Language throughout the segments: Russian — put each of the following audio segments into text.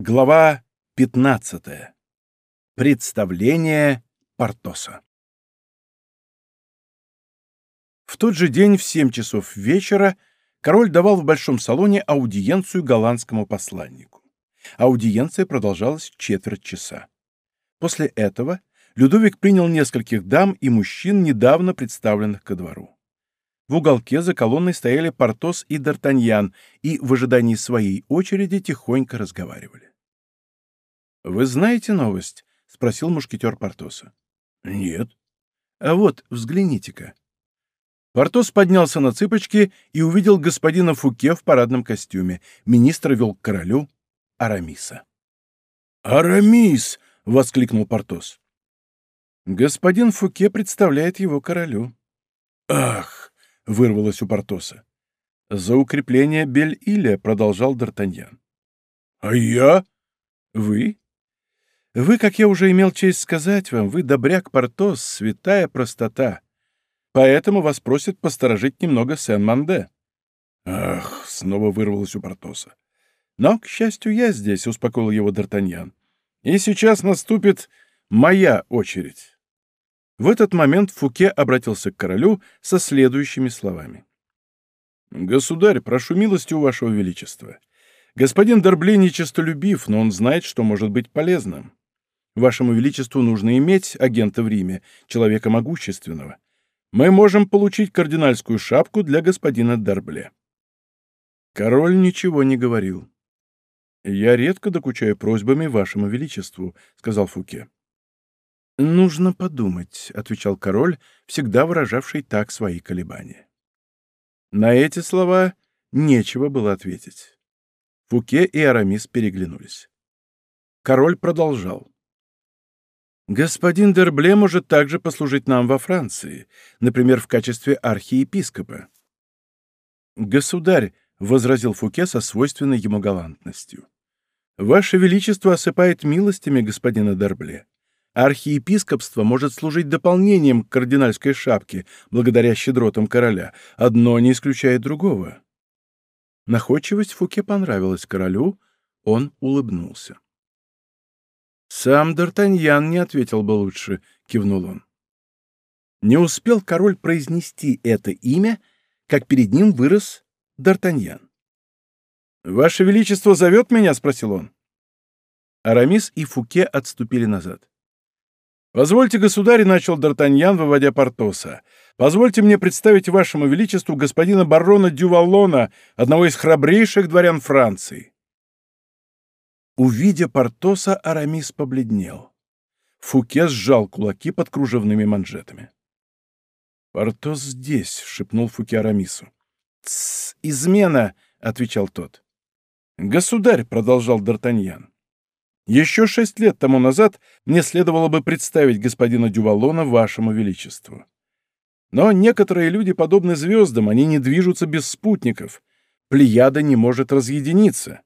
Глава 15. Представление Портоса. В тот же день в 7 часов вечера король давал в большом салоне аудиенцию голландскому посланнику. Аудиенция продолжалась четверть часа. После этого Людовик принял нескольких дам и мужчин, недавно представленных ко двору. В уголке за колонной стояли Портос и Д'Артаньян и в ожидании своей очереди тихонько разговаривали. «Вы знаете новость?» — спросил мушкетер Портоса. «Нет». «А вот, взгляните-ка». Портос поднялся на цыпочки и увидел господина Фуке в парадном костюме. Министр вел к королю Арамиса. «Арамис!» — воскликнул Портос. Господин Фуке представляет его королю. «Ах!» — вырвалось у Портоса. «За укрепление Бель-Иля», — продолжал Д'Артаньян. «А я?» «Вы? Вы, как я уже имел честь сказать вам, вы добряк Портос, святая простота. Поэтому вас просят посторожить немного Сен-Манде». «Ах!» — снова вырвалось у Портоса. «Но, к счастью, я здесь», — успокоил его Д'Артаньян. «И сейчас наступит моя очередь». В этот момент Фуке обратился к королю со следующими словами. «Государь, прошу милости у вашего величества. Господин Дорбле нечистолюбив, но он знает, что может быть полезным. Вашему Величеству нужно иметь агента в Риме, человека могущественного. Мы можем получить кардинальскую шапку для господина Дорбле». Король ничего не говорил. «Я редко докучаю просьбами вашему величеству», — сказал Фуке. «Нужно подумать», — отвечал король, всегда выражавший так свои колебания. На эти слова нечего было ответить. Фуке и Арамис переглянулись. Король продолжал. Господин Дербле может также послужить нам во Франции, например, в качестве архиепископа. Государь, — возразил Фуке со свойственной ему галантностью, — Ваше Величество осыпает милостями господина Дербле. Архиепископство может служить дополнением к кардинальской шапке, благодаря щедротам короля. Одно не исключает другого. Находчивость Фуке понравилась королю, он улыбнулся. «Сам Д'Артаньян не ответил бы лучше», — кивнул он. Не успел король произнести это имя, как перед ним вырос Д'Артаньян. «Ваше Величество зовет меня?» — спросил он. Арамис и Фуке отступили назад. «Позвольте, государь», — начал Д'Артаньян, выводя Портоса, — «позвольте мне представить вашему величеству господина барона Дюваллона, одного из храбрейших дворян Франции». Увидя Портоса, Арамис побледнел. Фуке сжал кулаки под кружевными манжетами. «Портос здесь», — шепнул Фуке Арамису. «Тссс, измена», — отвечал тот. «Государь», — продолжал Д'Артаньян, — «еще шесть лет тому назад мне следовало бы представить господина Дювалона вашему величеству. Но некоторые люди подобны звездам, они не движутся без спутников. Плеяда не может разъединиться.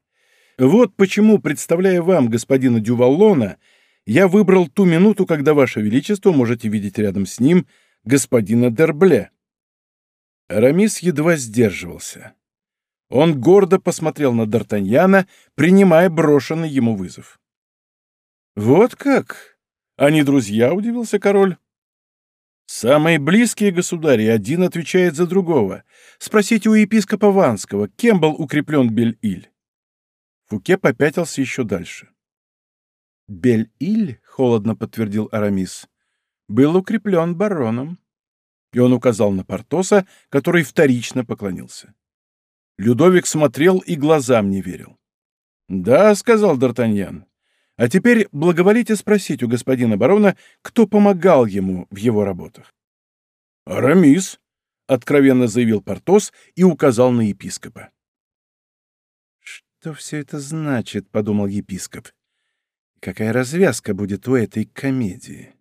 Вот почему, представляя вам господина Дюваллона, я выбрал ту минуту, когда Ваше Величество можете видеть рядом с ним господина Дербле». Арамис едва сдерживался. Он гордо посмотрел на Д'Артаньяна, принимая брошенный ему вызов. «Вот как? Они друзья?» — удивился король. «Самые близкие государи, один отвечает за другого. Спросите у епископа Ванского, кем был укреплен Бель-Иль?» Фуке попятился еще дальше. «Бель-Иль», — холодно подтвердил Арамис, — «был укреплен бароном». И он указал на Портоса, который вторично поклонился. Людовик смотрел и глазам не верил. «Да», — сказал Д'Артаньян, — «а теперь благоволите спросить у господина барона, кто помогал ему в его работах». «Арамис», — откровенно заявил Портос и указал на епископа. «Что все это значит?» — подумал епископ. «Какая развязка будет у этой комедии?»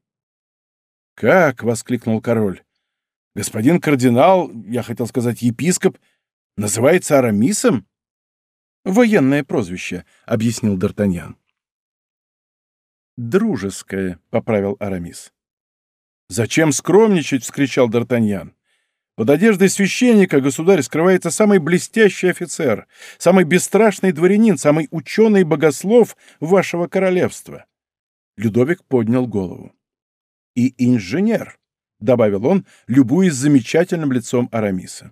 «Как?» — воскликнул король. «Господин кардинал, я хотел сказать епископ, называется Арамисом?» «Военное прозвище», — объяснил Д'Артаньян. «Дружеское», — поправил Арамис. «Зачем скромничать?» — вскричал Д'Артаньян. Под одеждой священника, государь, скрывается самый блестящий офицер, самый бесстрашный дворянин, самый ученый богослов вашего королевства. Людовик поднял голову. И инженер, — добавил он, любуясь замечательным лицом Арамиса.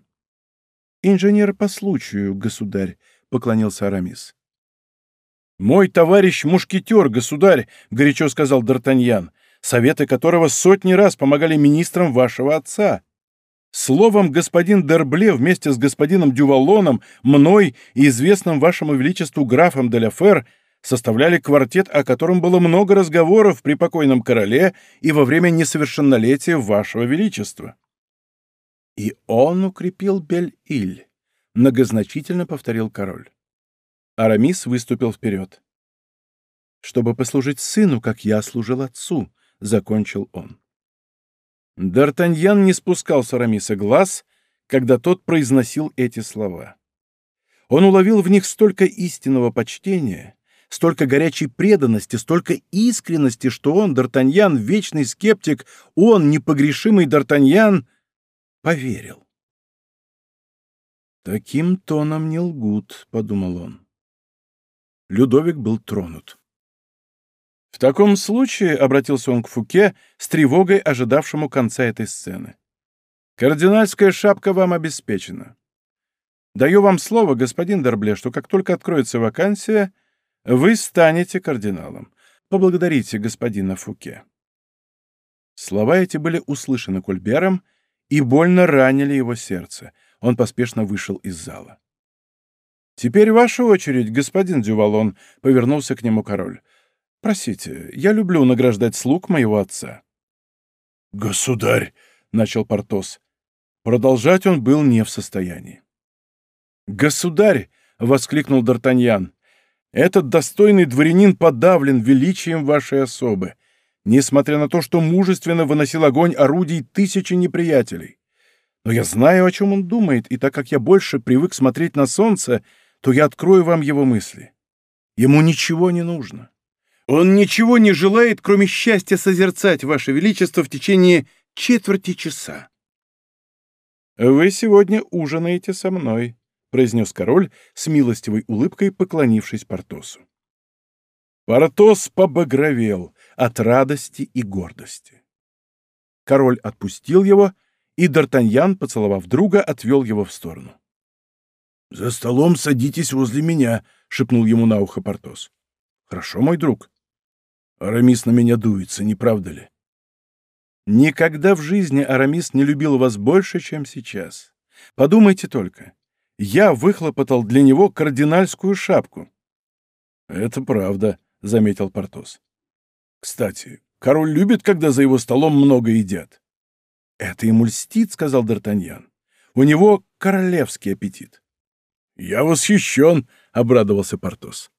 «Инженер по случаю, государь», — поклонился Арамис. «Мой товарищ мушкетер, государь», — горячо сказал Д'Артаньян, советы которого сотни раз помогали министрам вашего отца. Словом, господин Дербле вместе с господином Дювалоном, мной и известным вашему величеству графом де Ла составляли квартет, о котором было много разговоров при покойном короле и во время несовершеннолетия вашего величества. И он укрепил Бель-Иль, многозначительно повторил король. Арамис выступил вперед. «Чтобы послужить сыну, как я служил отцу», — закончил он. Д'Артаньян не спускал с Арамиса глаз, когда тот произносил эти слова. Он уловил в них столько истинного почтения, столько горячей преданности, столько искренности, что он, Д'Артаньян, вечный скептик, он, непогрешимый Д'Артаньян, поверил. «Таким тоном не лгут», — подумал он. Людовик был тронут. «В таком случае», — обратился он к Фуке, с тревогой ожидавшему конца этой сцены, — «кардинальская шапка вам обеспечена. Даю вам слово, господин Дербле, что как только откроется вакансия, вы станете кардиналом. Поблагодарите господина Фуке». Слова эти были услышаны Кольбером и больно ранили его сердце. Он поспешно вышел из зала. «Теперь ваша очередь, господин Дювалон», — повернулся к нему король. Просите, я люблю награждать слуг моего отца». «Государь!» — начал Портос. Продолжать он был не в состоянии. «Государь!» — воскликнул Д'Артаньян. «Этот достойный дворянин подавлен величием вашей особы, несмотря на то, что мужественно выносил огонь орудий тысячи неприятелей. Но я знаю, о чем он думает, и так как я больше привык смотреть на солнце, то я открою вам его мысли. Ему ничего не нужно. Он ничего не желает, кроме счастья созерцать Ваше Величество в течение четверти часа. «Вы сегодня ужинаете со мной», — произнес король с милостивой улыбкой, поклонившись Портосу. Портос побагровел от радости и гордости. Король отпустил его, и Д'Артаньян, поцеловав друга, отвел его в сторону. «За столом садитесь возле меня», — шепнул ему на ухо Портос. «Хорошо, мой друг». Арамис на меня дуется, не правда ли? Никогда в жизни Арамис не любил вас больше, чем сейчас. Подумайте только. Я выхлопотал для него кардинальскую шапку. Это правда, — заметил Портос. Кстати, король любит, когда за его столом много едят. Это ему льстит, — сказал Д'Артаньян. У него королевский аппетит. Я восхищен, — обрадовался Портос.